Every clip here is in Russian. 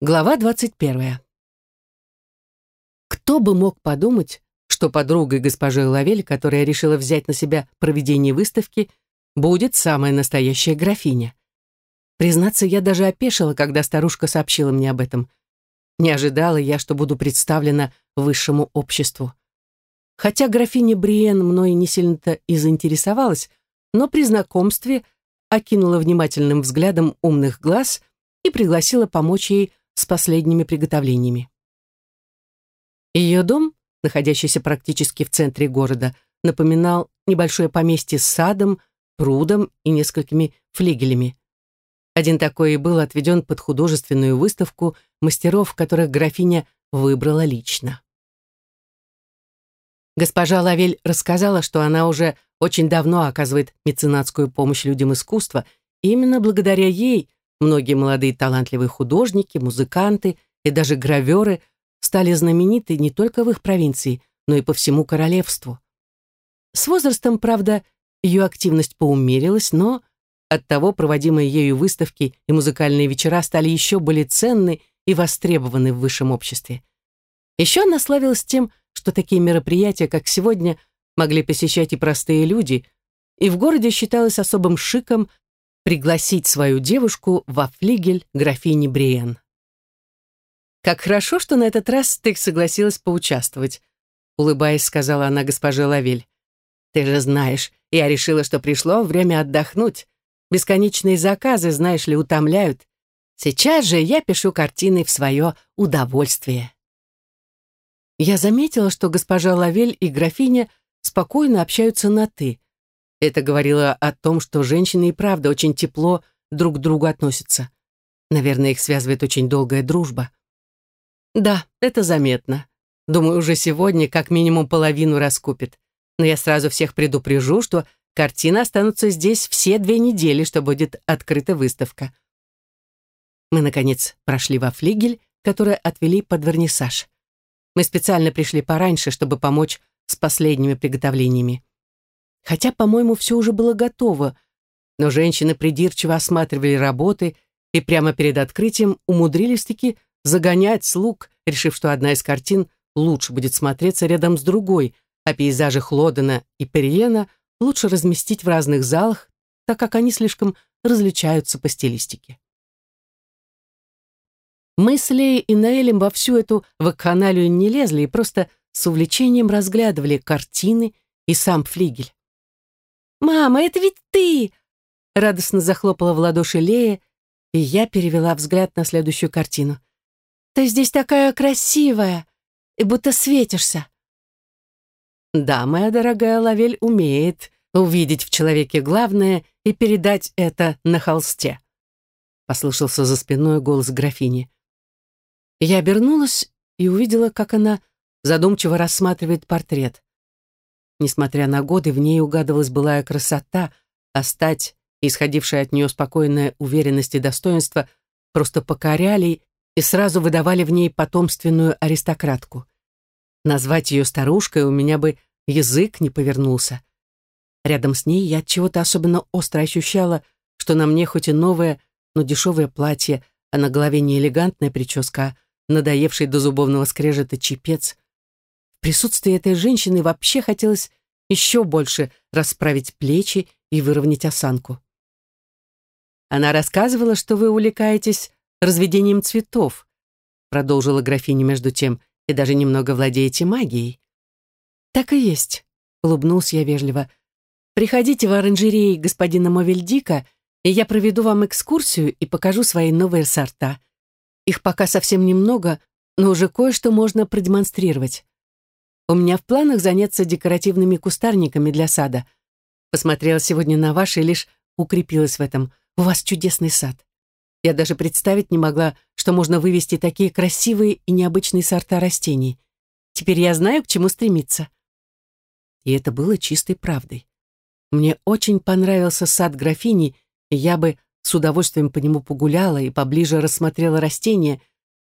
Глава 21. Кто бы мог подумать, что подругой госпожи Лавель, которая решила взять на себя проведение выставки, будет самая настоящая графиня. Признаться, я даже опешила, когда старушка сообщила мне об этом. Не ожидала я, что буду представлена высшему обществу. Хотя графиня Бриен мной не сильно-то и заинтересовалась, но при знакомстве окинула внимательным взглядом умных глаз и пригласила помочь ей с последними приготовлениями. Ее дом, находящийся практически в центре города, напоминал небольшое поместье с садом, прудом и несколькими флигелями. Один такой и был отведен под художественную выставку мастеров, которых графиня выбрала лично. Госпожа Лавель рассказала, что она уже очень давно оказывает меценатскую помощь людям искусства, и именно благодаря ей Многие молодые талантливые художники, музыканты и даже граверы стали знамениты не только в их провинции, но и по всему королевству. С возрастом, правда, ее активность поумерилась, но оттого проводимые ею выставки и музыкальные вечера стали еще более ценны и востребованы в высшем обществе. Еще она славилась тем, что такие мероприятия, как сегодня, могли посещать и простые люди, и в городе считалось особым шиком пригласить свою девушку во флигель графини Бриен. «Как хорошо, что на этот раз ты согласилась поучаствовать», улыбаясь, сказала она госпоже Лавель. «Ты же знаешь, я решила, что пришло время отдохнуть. Бесконечные заказы, знаешь ли, утомляют. Сейчас же я пишу картины в свое удовольствие». Я заметила, что госпожа Лавель и графиня спокойно общаются на «ты», это говорило о том, что женщины и правда очень тепло друг к другу относятся. Наверное, их связывает очень долгая дружба. Да, это заметно. Думаю, уже сегодня как минимум половину раскупит. Но я сразу всех предупрежу, что картины останутся здесь все две недели, что будет открыта выставка. Мы, наконец, прошли во флигель, который отвели под вернисаж. Мы специально пришли пораньше, чтобы помочь с последними приготовлениями. Хотя, по-моему, все уже было готово, но женщины придирчиво осматривали работы и прямо перед открытием умудрились-таки загонять слуг, решив, что одна из картин лучше будет смотреться рядом с другой, а пейзажи Хлодена и Периена лучше разместить в разных залах, так как они слишком различаются по стилистике. Мы с Леей и Наэлем во всю эту вакханалию не лезли и просто с увлечением разглядывали картины и сам флигель. «Мама, это ведь ты!» Радостно захлопала в ладоши Лея, и я перевела взгляд на следующую картину. «Ты здесь такая красивая, и будто светишься». Да, моя дорогая Лавель умеет увидеть в человеке главное и передать это на холсте. Послышался за спиной голос графини. Я обернулась и увидела, как она задумчиво рассматривает портрет. Несмотря на годы, в ней угадывалась былая красота, а стать, исходившая от нее спокойная уверенность и достоинство, просто покоряли и сразу выдавали в ней потомственную аристократку. Назвать ее старушкой у меня бы язык не повернулся. Рядом с ней я от чего-то особенно остро ощущала, что на мне хоть и новое, но дешевое платье, а на голове не элегантная прическа, а надоевший до зубовного скрежета чепец — в присутствии этой женщины вообще хотелось еще больше расправить плечи и выровнять осанку. Она рассказывала, что вы увлекаетесь разведением цветов, продолжила графиня между тем, и даже немного владеете магией. Так и есть, улыбнулся я вежливо. Приходите в оранжереи господина Мовельдика, и я проведу вам экскурсию и покажу свои новые сорта. Их пока совсем немного, но уже кое-что можно продемонстрировать. У меня в планах заняться декоративными кустарниками для сада. Посмотрела сегодня на ваши и лишь укрепилась в этом. У вас чудесный сад. Я даже представить не могла, что можно вывести такие красивые и необычные сорта растений. Теперь я знаю, к чему стремиться. И это было чистой правдой. Мне очень понравился сад графини, и я бы с удовольствием по нему погуляла и поближе рассмотрела растения,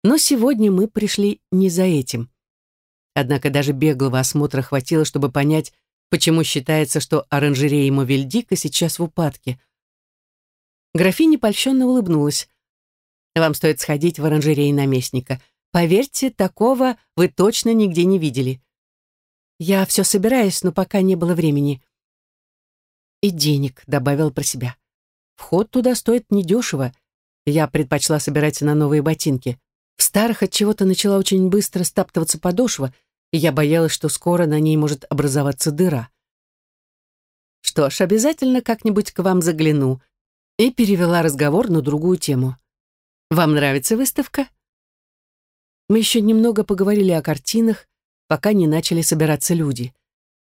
но сегодня мы пришли не за этим. Однако даже беглого осмотра хватило, чтобы понять, почему считается, что оранжерея Мовельдика сейчас в упадке. Графиня польщенно улыбнулась. Вам стоит сходить в оранжерей наместника. Поверьте, такого вы точно нигде не видели. Я все собираюсь, но пока не было времени. И денег, добавил про себя. Вход туда стоит недешево. Я предпочла собирать на новые ботинки. В старых от чего-то начала очень быстро стаптываться подошва, и я боялась, что скоро на ней может образоваться дыра. Что ж, обязательно как-нибудь к вам загляну. И перевела разговор на другую тему. Вам нравится выставка? Мы еще немного поговорили о картинах, пока не начали собираться люди.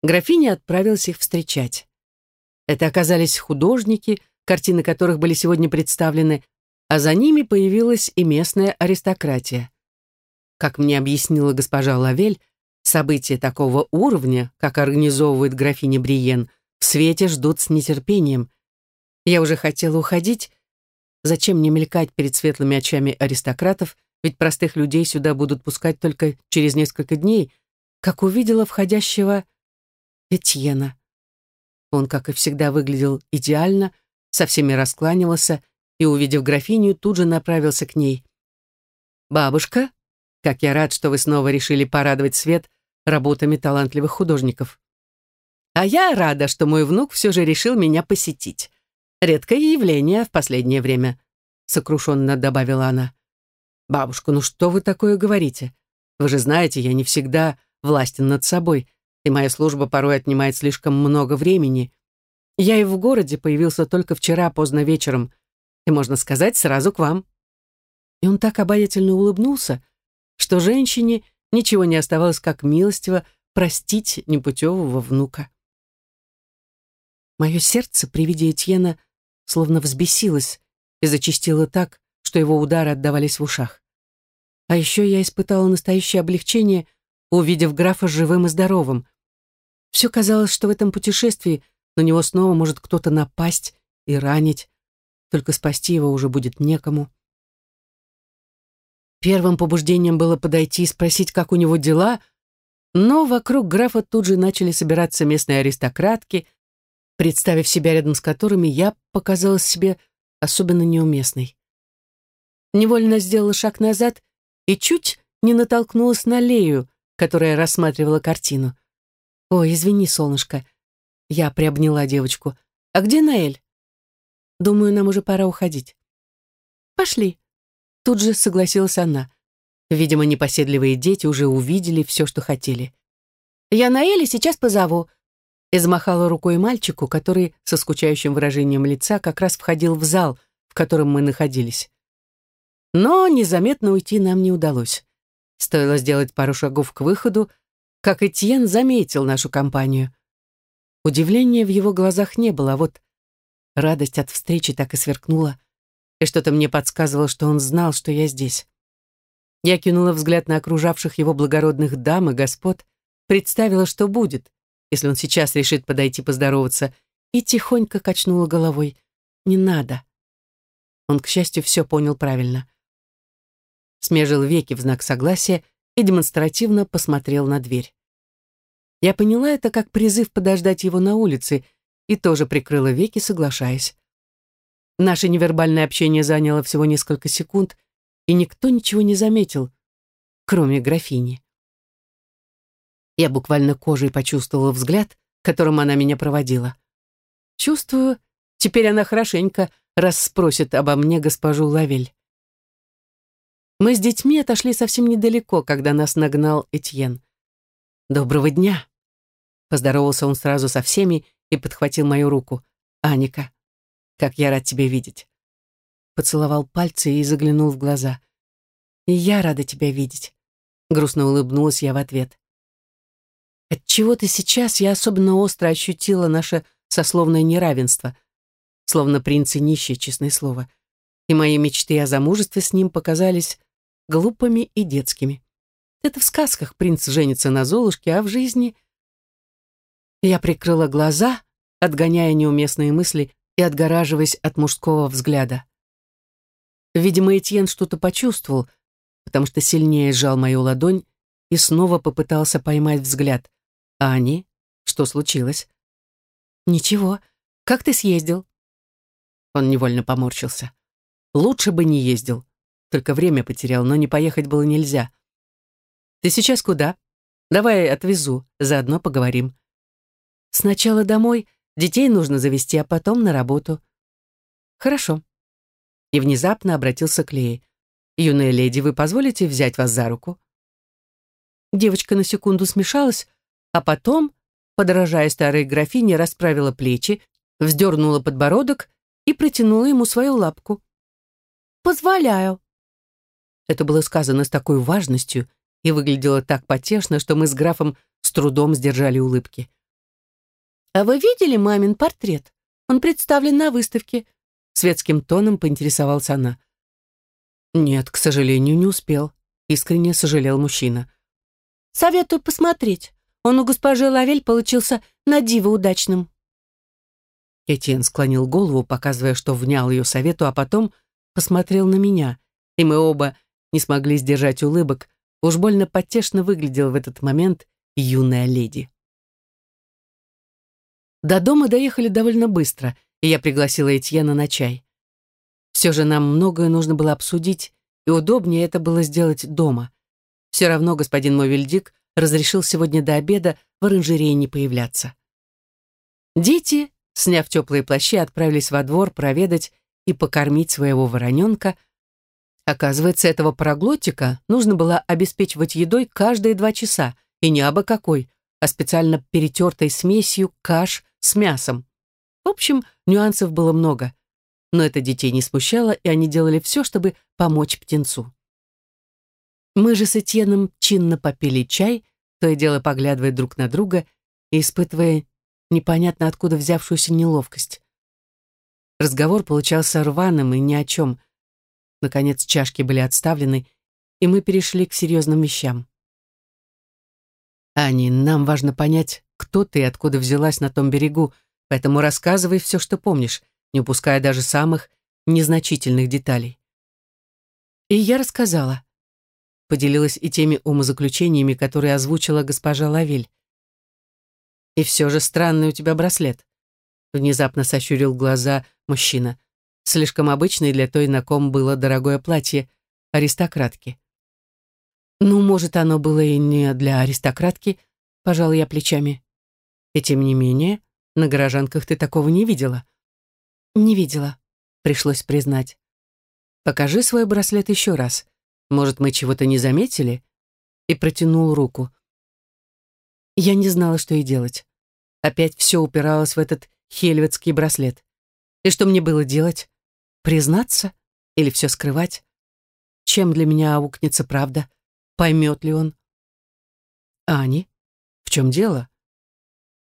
Графиня отправилась их встречать. Это оказались художники, картины которых были сегодня представлены, а за ними появилась и местная аристократия. Как мне объяснила госпожа Лавель, события такого уровня, как организовывает графиня Бриен, в свете ждут с нетерпением. Я уже хотела уходить. Зачем мне мелькать перед светлыми очами аристократов, ведь простых людей сюда будут пускать только через несколько дней, как увидела входящего Этьена. Он, как и всегда, выглядел идеально, со всеми раскланивался и, увидев графиню, тут же направился к ней. «Бабушка, как я рад, что вы снова решили порадовать свет работами талантливых художников. А я рада, что мой внук все же решил меня посетить. Редкое явление в последнее время», — сокрушенно добавила она. «Бабушка, ну что вы такое говорите? Вы же знаете, я не всегда властен над собой, и моя служба порой отнимает слишком много времени. Я и в городе появился только вчера поздно вечером, и, можно сказать, сразу к вам». И он так обаятельно улыбнулся, что женщине ничего не оставалось, как милостиво простить непутевого внука. Мое сердце при виде Этьена словно взбесилось и зачастило так, что его удары отдавались в ушах. А еще я испытала настоящее облегчение, увидев графа живым и здоровым. Все казалось, что в этом путешествии на него снова может кто-то напасть и ранить, только спасти его уже будет некому. Первым побуждением было подойти и спросить, как у него дела, но вокруг графа тут же начали собираться местные аристократки, представив себя рядом с которыми я показалась себе особенно неуместной. Невольно сделала шаг назад и чуть не натолкнулась на Лею, которая рассматривала картину. «Ой, извини, солнышко». Я приобняла девочку. «А где Наэль?» «Думаю, нам уже пора уходить». «Пошли». Тут же согласилась она. Видимо, непоседливые дети уже увидели все, что хотели. «Я Наэля сейчас позову», и замахала рукой мальчику, который со скучающим выражением лица как раз входил в зал, в котором мы находились. Но незаметно уйти нам не удалось. Стоило сделать пару шагов к выходу, как Этьен заметил нашу компанию. Удивления в его глазах не было, а вот радость от встречи так и сверкнула, и что-то мне подсказывало, что он знал, что я здесь. Я кинула взгляд на окружавших его благородных дам и господ, представила, что будет, если он сейчас решит подойти поздороваться, и тихонько качнула головой. «Не надо». Он, к счастью, все понял правильно. Смежил веки в знак согласия и демонстративно посмотрел на дверь. Я поняла это как призыв подождать его на улице и тоже прикрыла веки, соглашаясь. Наше невербальное общение заняло всего несколько секунд, и никто ничего не заметил, кроме графини. Я буквально кожей почувствовала взгляд, которым она меня проводила. Чувствую, теперь она хорошенько расспросит обо мне госпожу Лавель. Мы с детьми отошли совсем недалеко, когда нас нагнал Этьен. «Доброго дня!» Поздоровался он сразу со всеми и подхватил мою руку. «Аника, как я рад тебя видеть!» Поцеловал пальцы и заглянул в глаза. «И я рада тебя видеть!» Грустно улыбнулась я в ответ. Отчего-то сейчас я особенно остро ощутила наше сословное неравенство, словно принц и нищий, честное слово, и мои мечты о замужестве с ним показались глупыми и детскими. Это в сказках принц женится на Золушке, а в жизни... Я прикрыла глаза, отгоняя неуместные мысли и отгораживаясь от мужского взгляда. Видимо, Этьен что-то почувствовал, потому что сильнее сжал мою ладонь и снова попытался поймать взгляд. А они? Что случилось? Ничего. Как ты съездил? Он невольно поморщился. Лучше бы не ездил, Только время потерял, но не поехать было нельзя. Ты сейчас куда? Давай отвезу, заодно поговорим. Сначала домой, детей нужно завести, а потом на работу. Хорошо. И внезапно обратился к Лее. Юная леди, вы позволите взять вас за руку? Девочка на секунду смешалась, а потом, подражая старой графине, расправила плечи, вздернула подбородок и протянула ему свою лапку. «Позволяю». Это было сказано с такой важностью и выглядело так потешно, что мы с графом с трудом сдержали улыбки. «А вы видели мамин портрет? Он представлен на выставке», — светским тоном поинтересовалась она. «Нет, к сожалению, не успел», — искренне сожалел мужчина. «Советую посмотреть. Он у госпожи Лавель получился на диво удачным». Этьен склонил голову, показывая, что внял ее совету, а потом посмотрел на меня, и мы оба не смогли сдержать улыбок. Уж больно потешно выглядел в этот момент юная леди. До дома доехали довольно быстро, и я пригласила Этьена на чай. Все же нам многое нужно было обсудить, и удобнее это было сделать дома. Все равно господин Мовельдик разрешил сегодня до обеда в оранжерее не появляться. Дети, сняв теплые плащи, отправились во двор проведать и покормить своего вороненка. Оказывается, этого проглотика нужно было обеспечивать едой каждые два часа, и не абы какой, а специально перетертой смесью каш с мясом. В общем, нюансов было много, но это детей не смущало, и они делали все, чтобы помочь птенцу. Мы же с Этьеном чинно попили чай, то и дело поглядывая друг на друга и испытывая непонятно откуда взявшуюся неловкость. Разговор получался рваным и ни о чем. Наконец чашки были отставлены, и мы перешли к серьезным вещам. «Ани, нам важно понять, кто ты и откуда взялась на том берегу, поэтому рассказывай все, что помнишь, не упуская даже самых незначительных деталей». И я рассказала. Поделилась и теми умозаключениями, которые озвучила госпожа Лавель. «И все же странный у тебя браслет», — внезапно сощурил глаза мужчина. Слишком обычный для той, на ком было дорогое платье аристократки. «Ну, может, оно было и не для аристократки», — пожал я плечами. «И тем не менее, на горожанках ты такого не видела». «Не видела», — пришлось признать. «Покажи свой браслет еще раз. Может, мы чего-то не заметили?» И протянул руку. Я не знала, что и делать. Опять все упиралось в этот хельветский браслет. И что мне было делать? Признаться? Или все скрывать? Чем для меня аукнется правда? Поймет ли он? Ани, в чем дело?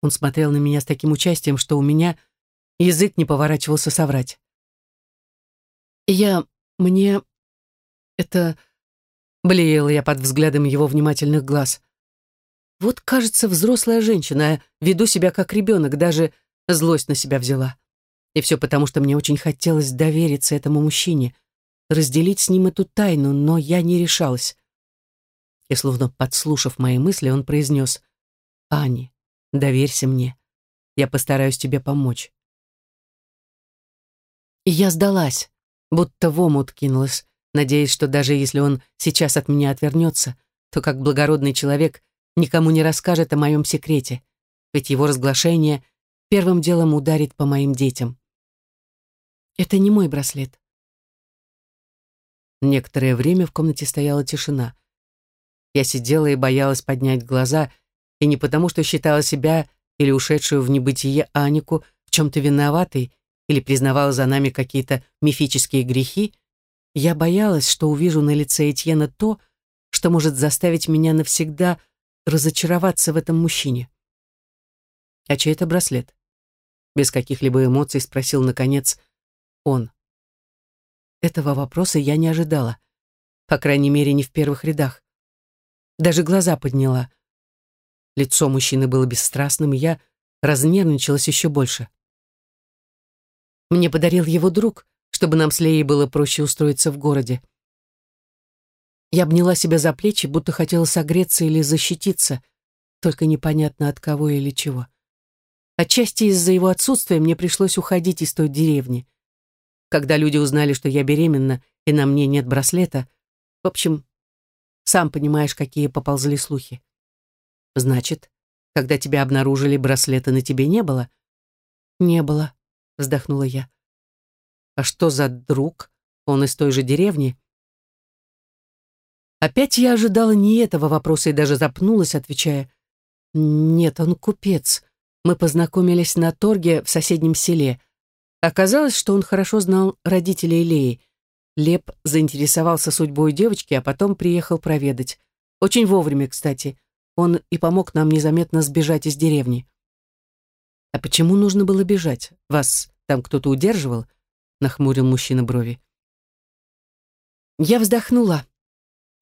Он смотрел на меня с таким участием, что у меня язык не поворачивался соврать. Я... мне... это... Блеяла я под взглядом его внимательных глаз. Вот, кажется, взрослая женщина, а веду себя как ребенок, даже злость на себя взяла. И все потому, что мне очень хотелось довериться этому мужчине, разделить с ним эту тайну, но я не решалась. И словно подслушав мои мысли, он произнес, «Ани, доверься мне, я постараюсь тебе помочь». И я сдалась, будто в омут кинулась, надеясь, что даже если он сейчас от меня отвернется, то как благородный человек никому не расскажет о моем секрете, ведь его разглашение первым делом ударит по моим детям. Это не мой браслет. Некоторое время в комнате стояла тишина. Я сидела и боялась поднять глаза, и не потому, что считала себя или ушедшую в небытие Анику в чем-то виноватой или признавала за нами какие-то мифические грехи, я боялась, что увижу на лице Этьена то, что может заставить меня навсегда разочароваться в этом мужчине. «А чей это браслет?» Без каких-либо эмоций спросил, наконец, он. Этого вопроса я не ожидала. По крайней мере, не в первых рядах. Даже глаза подняла. Лицо мужчины было бесстрастным, и я разнервничалась еще больше. Мне подарил его друг, чтобы нам с Леей было проще устроиться в городе. Я обняла себя за плечи, будто хотела согреться или защититься, только непонятно от кого или чего. Отчасти из-за его отсутствия мне пришлось уходить из той деревни. Когда люди узнали, что я беременна, и на мне нет браслета. В общем, сам понимаешь, какие поползли слухи. Значит, когда тебя обнаружили, браслета на тебе не было? Не было, вздохнула я. А что за друг? Он из той же деревни? Опять я ожидала не этого вопроса и даже запнулась, отвечая. Нет, он купец. Мы познакомились на торге в соседнем селе. Оказалось, что он хорошо знал родителей Леи. Леп заинтересовался судьбой девочки, а потом приехал проведать. Очень вовремя, кстати. Он и помог нам незаметно сбежать из деревни. «А почему нужно было бежать? Вас там кто-то удерживал?» — нахмурил мужчина брови. Я вздохнула.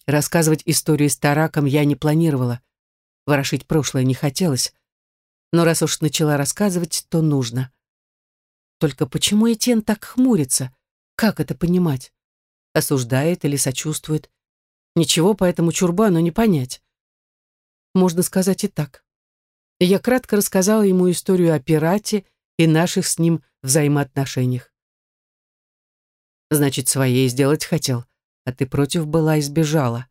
Рассказывать историю с Тараком я не планировала. Ворошить прошлое не хотелось. Но раз уж начала рассказывать, то нужно. Только почему Этьен так хмурится? Как это понимать? Осуждает или сочувствует? Ничего по этому чурбану не понять. Можно сказать и так. Я кратко рассказала ему историю о пирате и наших с ним взаимоотношениях. Значит, своей сделать хотел, а ты против была и сбежала.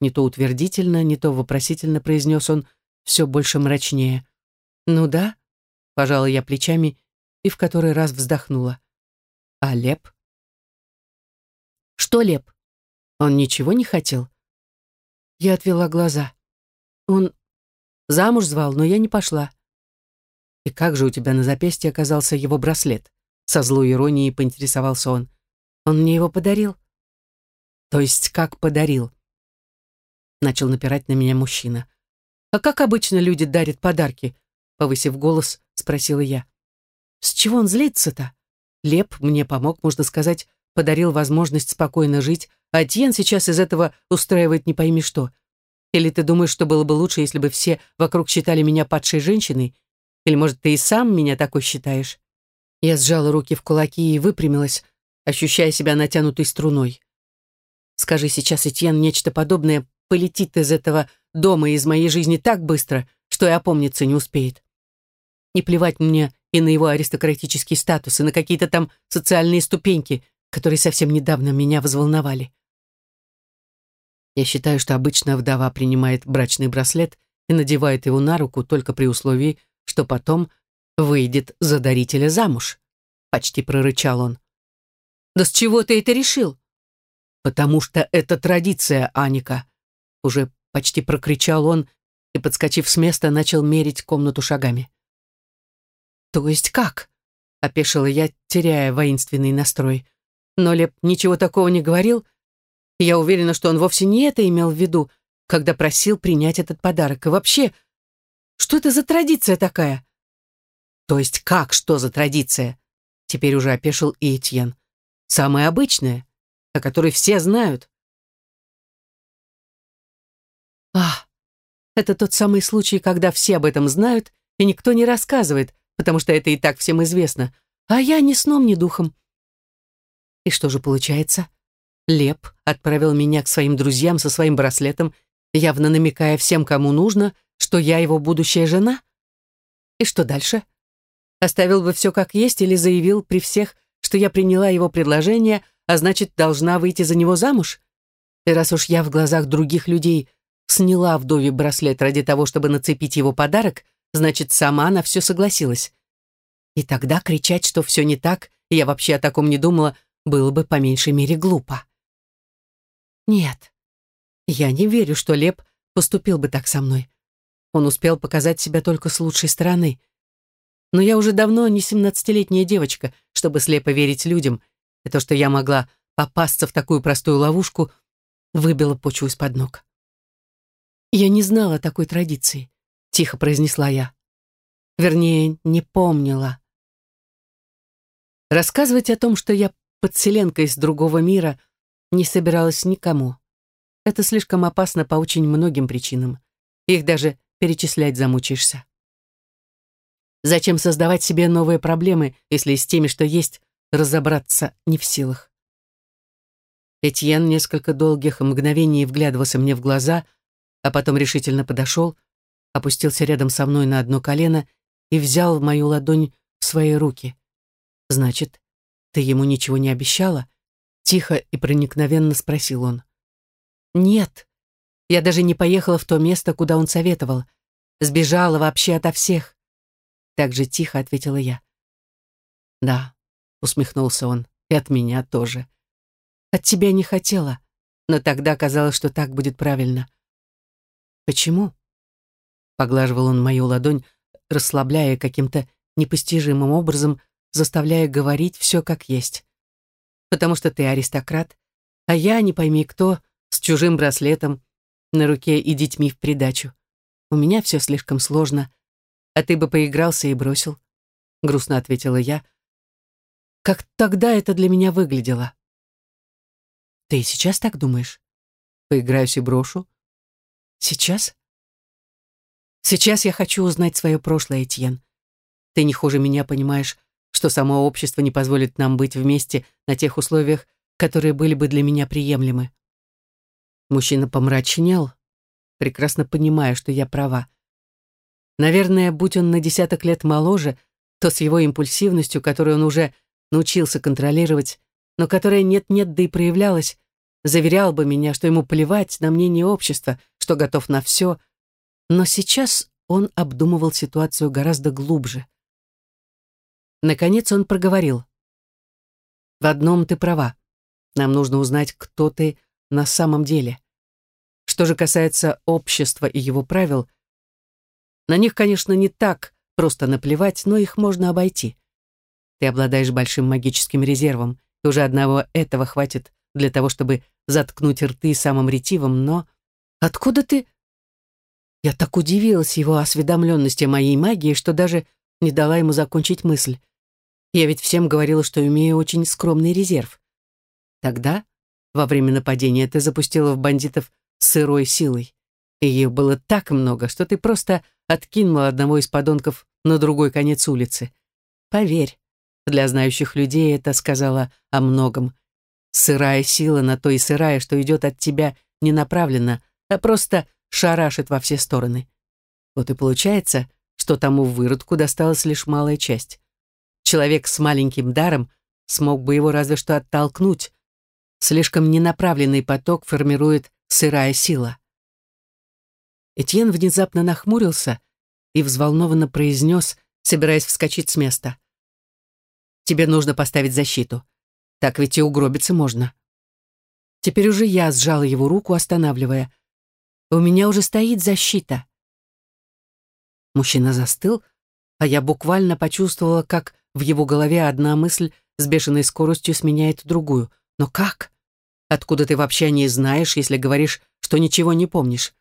Не то утвердительно, не то вопросительно произнес он, все больше мрачнее. «Ну да», — пожала я плечами и в который раз вздохнула. «А Леп?» «Что Леп? Он ничего не хотел?» Я отвела глаза. «Он замуж звал, но я не пошла». «И как же у тебя на запястье оказался его браслет?» Со злой иронией поинтересовался он. «Он мне его подарил». «То есть как подарил?» Начал напирать на меня мужчина. «А как обычно люди дарят подарки?» повысив голос, спросила я. С чего он злится-то? Леп мне помог, можно сказать, подарил возможность спокойно жить, а Тьен сейчас из этого устраивает не пойми что. Или ты думаешь, что было бы лучше, если бы все вокруг считали меня падшей женщиной? Или, может, ты и сам меня такой считаешь?» Я сжала руки в кулаки и выпрямилась, ощущая себя натянутой струной. «Скажи сейчас, Этьен, нечто подобное полетит из этого дома и из моей жизни так быстро, что и опомниться не успеет. Не плевать мне и на его аристократический статус, и на какие-то там социальные ступеньки, которые совсем недавно меня взволновали. Я считаю, что обычно вдова принимает брачный браслет и надевает его на руку только при условии, что потом выйдет за дарителя замуж. Почти прорычал он. «Да с чего ты это решил?» «Потому что это традиция, Аника», уже почти прокричал он и, подскочив с места, начал мерить комнату шагами. «То есть как?» — опешила я, теряя воинственный настрой. Но Леп ничего такого не говорил. Я уверена, что он вовсе не это имел в виду, когда просил принять этот подарок. И вообще, что это за традиция такая? То есть как, что за традиция? Теперь уже опешил и Этьен. Самая обычная, о которой все знают. Ах, это тот самый случай, когда все об этом знают, и никто не рассказывает, потому что это и так всем известно, а я ни сном, ни духом. И что же получается? Леп отправил меня к своим друзьям со своим браслетом, явно намекая всем, кому нужно, что я его будущая жена? И что дальше? Оставил бы все как есть или заявил при всех, что я приняла его предложение, а значит, должна выйти за него замуж? И раз уж я в глазах других людей сняла вдове браслет ради того, чтобы нацепить его подарок, значит, сама на все согласилась. И тогда кричать, что все не так, я вообще о таком не думала, было бы по меньшей мере глупо. Нет, я не верю, что Леп поступил бы так со мной. Он успел показать себя только с лучшей стороны. Но я уже давно не семнадцатилетняя девочка, чтобы слепо верить людям, и то, что я могла попасться в такую простую ловушку, выбило почву из-под ног. Я не знала такой традиции тихо произнесла я. Вернее, не помнила. Рассказывать о том, что я подселенка из другого мира, не собиралась никому. Это слишком опасно по очень многим причинам. Их даже перечислять замучаешься. Зачем создавать себе новые проблемы, если с теми, что есть, разобраться не в силах? Этьен несколько долгих мгновений вглядывался мне в глаза, а потом решительно подошел, опустился рядом со мной на одно колено и взял мою ладонь в свои руки. «Значит, ты ему ничего не обещала?» Тихо и проникновенно спросил он. Нет, я даже не поехала в то место, куда он советовал. Сбежала вообще ото всех. Так же тихо ответила я. Да, усмехнулся он, и от меня тоже. От тебя не хотела, но тогда казалось, что так будет правильно. Почему? Поглаживал он мою ладонь, расслабляя каким-то непостижимым образом, заставляя говорить все как есть. Потому что ты аристократ, а я, не пойми кто, с чужим браслетом на руке и детьми в придачу. У меня все слишком сложно, а ты бы поигрался и бросил. Грустно ответила я. Как тогда это для меня выглядело? Ты сейчас так думаешь? Поиграюсь и брошу? Сейчас? Сейчас я хочу узнать свое прошлое, Этьен. Ты не хуже меня понимаешь, что само общество не позволит нам быть вместе на тех условиях, которые были бы для меня приемлемы. Мужчина помрачнел, прекрасно понимая, что я права. Наверное, будь он на десяток лет моложе, то с его импульсивностью, которую он уже научился контролировать, но которая нет-нет, да и проявлялась, заверял бы меня, что ему плевать на мнение общества, что готов на все, но сейчас он обдумывал ситуацию гораздо глубже. Наконец он проговорил. «В одном ты права. Нам нужно узнать, кто ты на самом деле. Что же касается общества и его правил, на них, конечно, не так просто наплевать, но их можно обойти. Ты обладаешь большим магическим резервом, и уже одного этого хватит для того, чтобы заткнуть рты самым ретивым, но... Откуда ты... Я так удивилась его осведомленности моей магии, что даже не дала ему закончить мысль. Я ведь всем говорила, что имею очень скромный резерв. Тогда, во время нападения, ты запустила в бандитов сырой силой. И ее было так много, что ты просто откинула одного из подонков на другой конец улицы. Поверь, для знающих людей это сказала о многом. Сырая сила на то и сырая, что идет от тебя не направленно, а просто шарашит во все стороны. Вот и получается, что тому выродку досталась лишь малая часть. Человек с маленьким даром смог бы его разве что оттолкнуть. Слишком ненаправленный поток формирует сырая сила. Этьен внезапно нахмурился и взволнованно произнес, собираясь вскочить с места. Тебе нужно поставить защиту. Так ведь и угробиться можно. Теперь уже я сжала его руку, останавливая. У меня уже стоит защита. Мужчина застыл, а я буквально почувствовала, как в его голове одна мысль с бешеной скоростью сменяет другую. Но как? Откуда ты вообще не знаешь, если говоришь, что ничего не помнишь?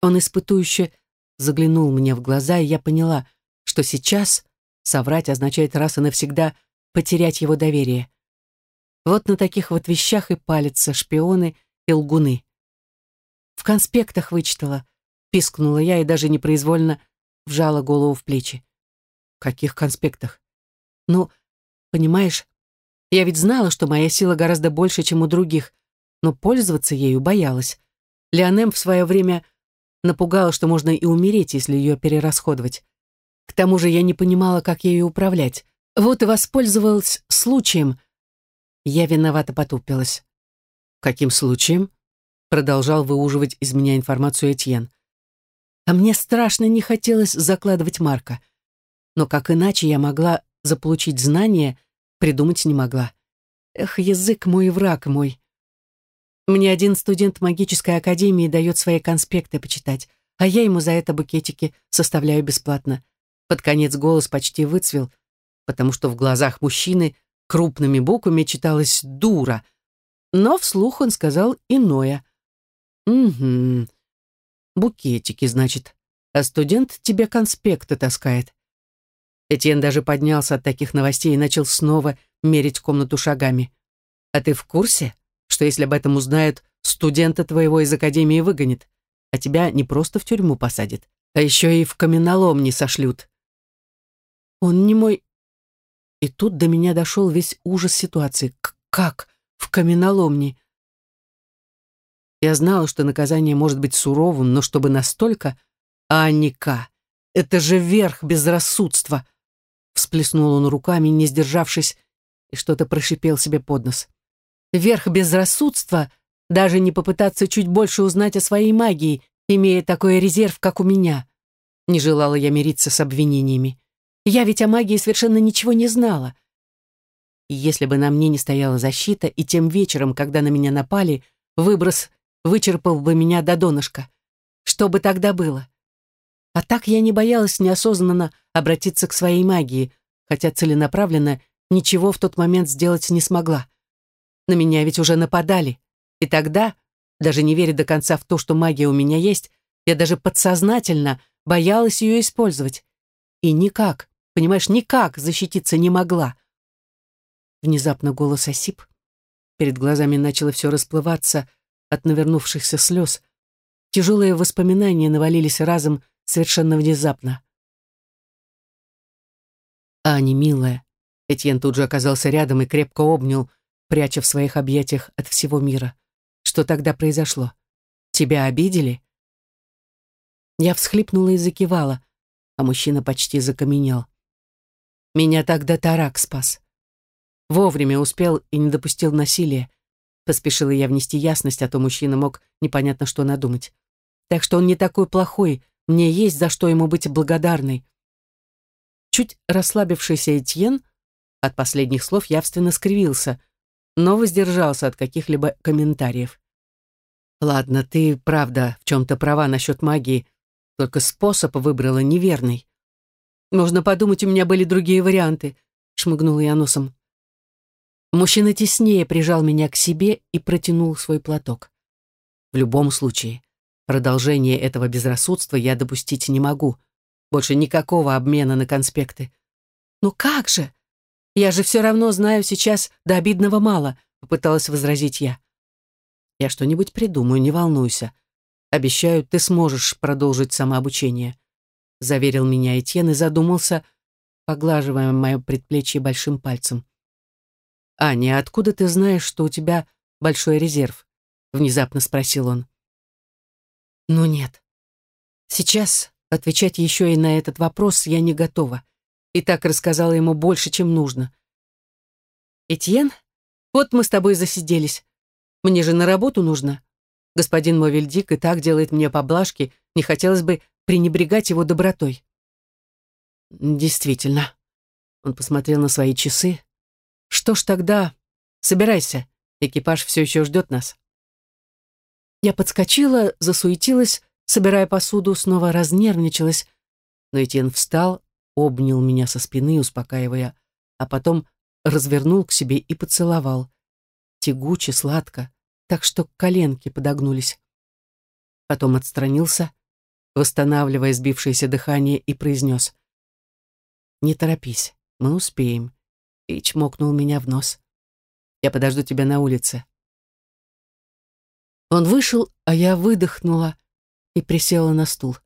Он испытующе заглянул мне в глаза, и я поняла, что сейчас соврать означает раз и навсегда потерять его доверие. Вот на таких вот вещах и палятся шпионы и лгуны. В конспектах вычитала, пискнула я и даже непроизвольно вжала голову в плечи. В каких конспектах? Ну, понимаешь, я ведь знала, что моя сила гораздо больше, чем у других, но пользоваться ею боялась. Леонем в свое время напугала, что можно и умереть, если ее перерасходовать. К тому же я не понимала, как ею управлять. Вот и воспользовалась случаем. Я виновато потупилась. Каким случаем? Продолжал выуживать из меня информацию Этьен. А мне страшно не хотелось закладывать Марка. Но как иначе я могла заполучить знания, придумать не могла. Эх, язык мой враг мой. Мне один студент магической академии дает свои конспекты почитать, а я ему за это букетики составляю бесплатно. Под конец голос почти выцвел, потому что в глазах мужчины крупными буквами читалось «дура», но вслух он сказал иное. «Угу, букетики, значит, а студент тебе конспекты таскает». Этьен даже поднялся от таких новостей и начал снова мерить комнату шагами. «А ты в курсе, что если об этом узнают, студента твоего из академии выгонят, а тебя не просто в тюрьму посадят, а еще и в каменолом не сошлют?» «Он не мой и тут до меня дошел весь ужас ситуации. К как? В каменоломне? Я знала, что наказание может быть суровым, но чтобы настолько... Анника, это же верх безрассудства! Всплеснул он руками, не сдержавшись, и что-то прошипел себе под нос. верх безрассудства даже не попытаться чуть больше узнать о своей магии, имея такой резерв, как у меня. Не желала я мириться с обвинениями. Я ведь о магии совершенно ничего не знала. Если бы на мне не стояла защита, и тем вечером, когда на меня напали, выброс вычерпал бы меня до донышка. Что бы тогда было? А так я не боялась неосознанно обратиться к своей магии, хотя целенаправленно ничего в тот момент сделать не смогла. На меня ведь уже нападали. И тогда, даже не веря до конца в то, что магия у меня есть, я даже подсознательно боялась ее использовать. И никак, понимаешь, никак защититься не могла. Внезапно голос осип. Перед глазами начало все расплываться от навернувшихся слез. Тяжелые воспоминания навалились разом совершенно внезапно. «Аня, милая!» Этьен тут же оказался рядом и крепко обнял, пряча в своих объятиях от всего мира. «Что тогда произошло? Тебя обидели?» Я всхлипнула и закивала, а мужчина почти закаменел. Меня тогда Тарак спас. Вовремя успел и не допустил насилия. Поспешила я внести ясность, а то мужчина мог непонятно что надумать. Так что он не такой плохой, мне есть за что ему быть благодарной. Чуть расслабившийся Этьен от последних слов явственно скривился, но воздержался от каких-либо комментариев. «Ладно, ты, правда, в чем-то права насчет магии, только способ выбрала неверный. Можно подумать, у меня были другие варианты», — шмыгнула я носом. Мужчина теснее прижал меня к себе и протянул свой платок. В любом случае, продолжение этого безрассудства я допустить не могу — больше никакого обмена на конспекты. «Ну как же? Я же все равно знаю сейчас до обидного мало», — попыталась возразить я. «Я что-нибудь придумаю, не волнуйся. Обещаю, ты сможешь продолжить самообучение», — заверил меня Этьен и задумался, поглаживая мое предплечье большим пальцем. «Аня, откуда ты знаешь, что у тебя большой резерв?» — внезапно спросил он. «Ну нет. Сейчас Отвечать еще и на этот вопрос я не готова. И так рассказала ему больше, чем нужно. «Этьен, вот мы с тобой засиделись. Мне же на работу нужно. Господин Мовельдик и так делает мне поблажки, не хотелось бы пренебрегать его добротой». «Действительно». Он посмотрел на свои часы. «Что ж тогда? Собирайся. Экипаж все еще ждет нас». Я подскочила, засуетилась, собирая посуду, снова разнервничалась, но Этьен встал, обнял меня со спины, успокаивая, а потом развернул к себе и поцеловал. Тягуче, сладко, так что коленки подогнулись. Потом отстранился, восстанавливая сбившееся дыхание, и произнес. «Не торопись, мы успеем», и чмокнул меня в нос. «Я подожду тебя на улице». Он вышел, а я выдохнула, и присела на стул.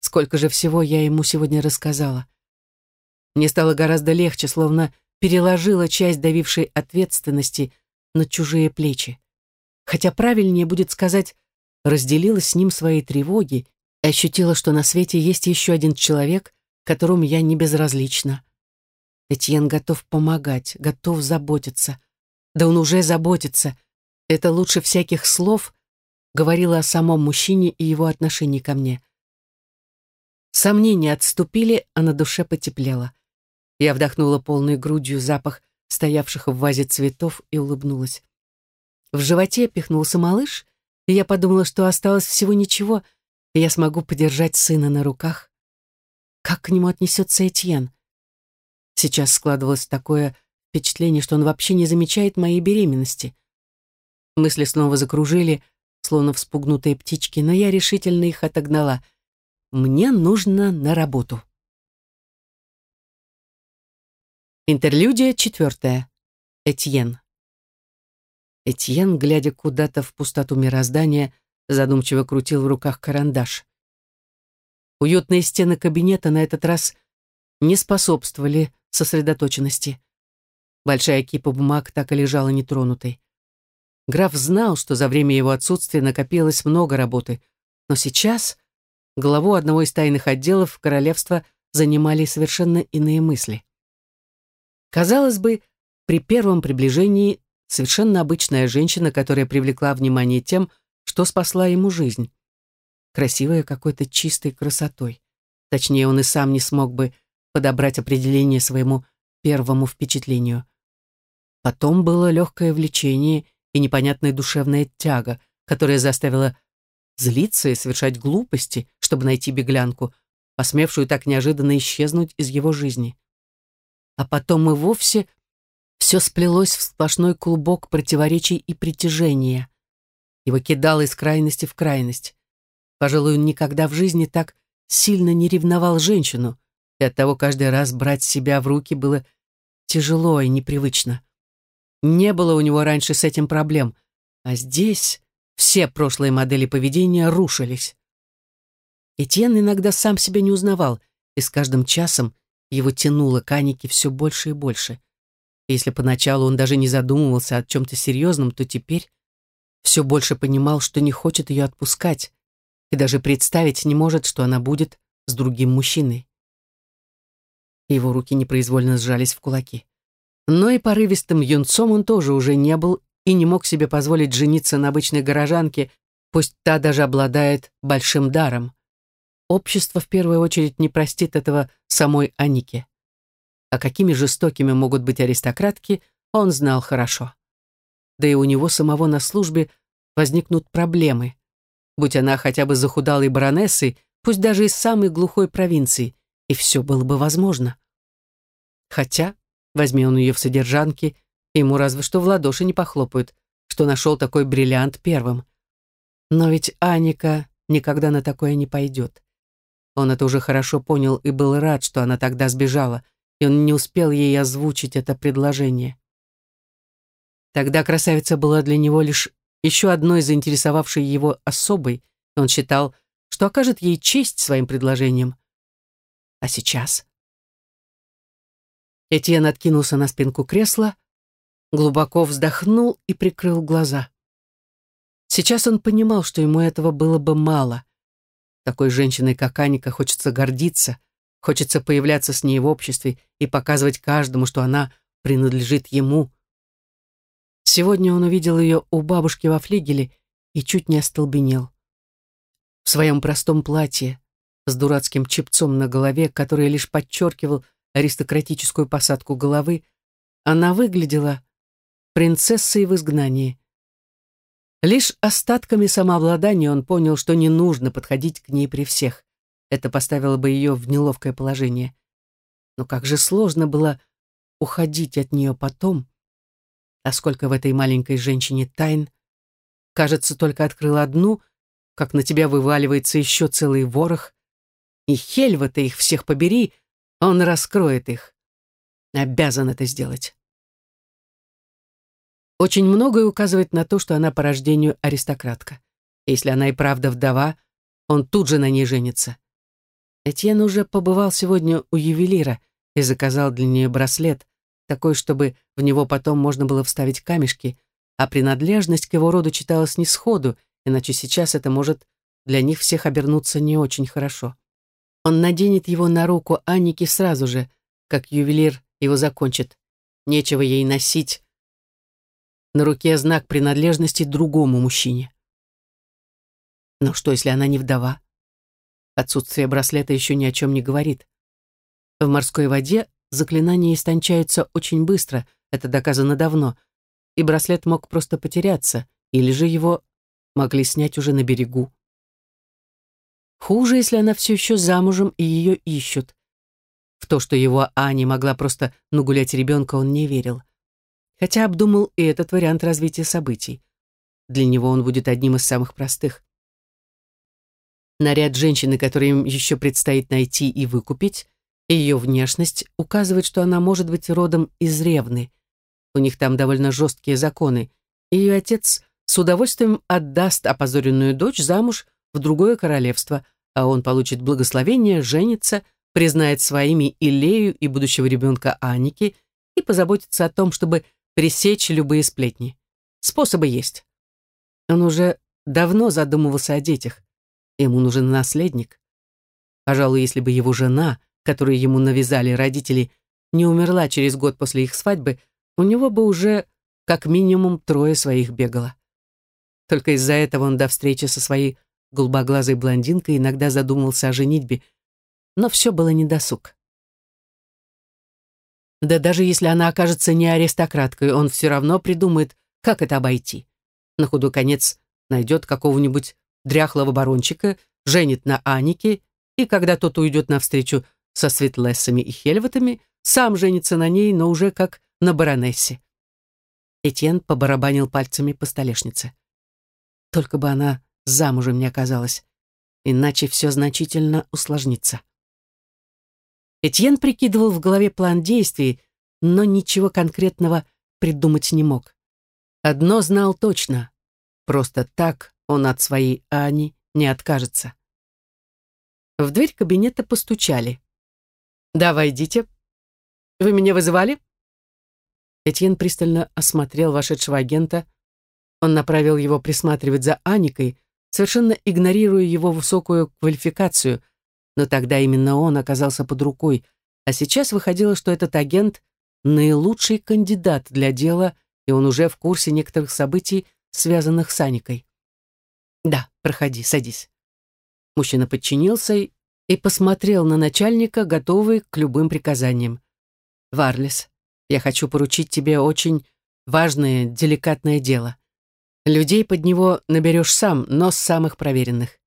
Сколько же всего я ему сегодня рассказала. Мне стало гораздо легче, словно переложила часть давившей ответственности на чужие плечи. Хотя правильнее будет сказать, разделила с ним свои тревоги и ощутила, что на свете есть еще один человек, которому я не безразлична. Этьен готов помогать, готов заботиться. Да он уже заботится. Это лучше всяких слов говорила о самом мужчине и его отношении ко мне. Сомнения отступили, а на душе потеплело. Я вдохнула полной грудью запах стоявших в вазе цветов и улыбнулась. В животе пихнулся малыш, и я подумала, что осталось всего ничего, и я смогу подержать сына на руках. Как к нему отнесется Этьен? Сейчас складывалось такое впечатление, что он вообще не замечает моей беременности. Мысли снова закружили, словно вспугнутые птички, но я решительно их отогнала. Мне нужно на работу. Интерлюдия четвертая. Этьен. Этьен, глядя куда-то в пустоту мироздания, задумчиво крутил в руках карандаш. Уютные стены кабинета на этот раз не способствовали сосредоточенности. Большая кипа бумаг так и лежала нетронутой. Граф знал, что за время его отсутствия накопилось много работы, но сейчас главу одного из тайных отделов королевства занимали совершенно иные мысли. Казалось бы, при первом приближении совершенно обычная женщина, которая привлекла внимание тем, что спасла ему жизнь. Красивая какой-то чистой красотой. Точнее, он и сам не смог бы подобрать определение своему первому впечатлению. Потом было легкое влечение и непонятная душевная тяга, которая заставила злиться и совершать глупости, чтобы найти беглянку, посмевшую так неожиданно исчезнуть из его жизни. А потом и вовсе все сплелось в сплошной клубок противоречий и притяжения. Его кидало из крайности в крайность. Пожалуй, он никогда в жизни так сильно не ревновал женщину, и оттого каждый раз брать себя в руки было тяжело и непривычно. Не было у него раньше с этим проблем, а здесь все прошлые модели поведения рушились. Этьен иногда сам себя не узнавал, и с каждым часом его тянуло к Анике все больше и больше. Если поначалу он даже не задумывался о чем-то серьезном, то теперь все больше понимал, что не хочет ее отпускать, и даже представить не может, что она будет с другим мужчиной. Его руки непроизвольно сжались в кулаки. Но и порывистым юнцом он тоже уже не был и не мог себе позволить жениться на обычной горожанке, пусть та даже обладает большим даром. Общество в первую очередь не простит этого самой Анике. А какими жестокими могут быть аристократки, он знал хорошо. Да и у него самого на службе возникнут проблемы. Будь она хотя бы захудалой баронессой, пусть даже из самой глухой провинции, и все было бы возможно. Хотя, возьми он ее в содержанки, ему разве что в ладоши не похлопают, что нашел такой бриллиант первым. Но ведь Аника никогда на такое не пойдет. Он это уже хорошо понял и был рад, что она тогда сбежала, и он не успел ей озвучить это предложение. Тогда красавица была для него лишь еще одной заинтересовавшей его особой, и он считал, что окажет ей честь своим предложением. А сейчас? Этьен откинулся на спинку кресла, глубоко вздохнул и прикрыл глаза. Сейчас он понимал, что ему этого было бы мало. Такой женщиной, как Аника, хочется гордиться, хочется появляться с ней в обществе и показывать каждому, что она принадлежит ему. Сегодня он увидел ее у бабушки во флигеле и чуть не остолбенел. В своем простом платье, с дурацким чепцом на голове, который лишь подчеркивал аристократическую посадку головы, она выглядела принцессой в изгнании. Лишь остатками самообладания он понял, что не нужно подходить к ней при всех. Это поставило бы ее в неловкое положение. Но как же сложно было уходить от нее потом. А сколько в этой маленькой женщине тайн. Кажется, только открыл одну, как на тебя вываливается еще целый ворох. И Хельва-то их всех побери, он раскроет их. Обязан это сделать. Очень многое указывает на то, что она по рождению аристократка. Если она и правда вдова, он тут же на ней женится. Этьен уже побывал сегодня у ювелира и заказал для нее браслет, такой, чтобы в него потом можно было вставить камешки, а принадлежность к его роду читалась не сходу, иначе сейчас это может для них всех обернуться не очень хорошо. Он наденет его на руку Анники сразу же, как ювелир его закончит. Нечего ей носить на руке знак принадлежности другому мужчине. Но что, если она не вдова? Отсутствие браслета еще ни о чем не говорит. В морской воде заклинания истончаются очень быстро, это доказано давно, и браслет мог просто потеряться, или же его могли снять уже на берегу. Хуже, если она все еще замужем и ее ищут. В то, что его Аня могла просто нагулять ребенка, он не верил хотя обдумал и этот вариант развития событий. Для него он будет одним из самых простых. Наряд женщины, который им еще предстоит найти и выкупить, и ее внешность указывает, что она может быть родом из Ревны. У них там довольно жесткие законы, и ее отец с удовольствием отдаст опозоренную дочь замуж в другое королевство, а он получит благословение, женится, признает своими и Лею, и будущего ребенка Аники, и позаботится о том, чтобы пресечь любые сплетни. Способы есть. Он уже давно задумывался о детях. Ему нужен наследник. Пожалуй, если бы его жена, которую ему навязали родители, не умерла через год после их свадьбы, у него бы уже как минимум трое своих бегало. Только из-за этого он до встречи со своей голубоглазой блондинкой иногда задумывался о женитьбе, но все было недосуг. Да даже если она окажется не аристократкой, он все равно придумает, как это обойти. На худой конец найдет какого-нибудь дряхлого барончика, женит на Анике, и когда тот уйдет навстречу со Светлессами и Хельватами, сам женится на ней, но уже как на баронессе. Этьен побарабанил пальцами по столешнице. Только бы она замужем не оказалась, иначе все значительно усложнится. Этьен прикидывал в голове план действий, но ничего конкретного придумать не мог. Одно знал точно. Просто так он от своей Ани не откажется. В дверь кабинета постучали. «Да, войдите. Вы меня вызывали?» Этьен пристально осмотрел вошедшего агента. Он направил его присматривать за Аникой, совершенно игнорируя его высокую квалификацию, но тогда именно он оказался под рукой, а сейчас выходило, что этот агент — наилучший кандидат для дела, и он уже в курсе некоторых событий, связанных с Аникой. «Да, проходи, садись». Мужчина подчинился и посмотрел на начальника, готовый к любым приказаниям. «Варлес, я хочу поручить тебе очень важное, деликатное дело. Людей под него наберешь сам, но с самых проверенных.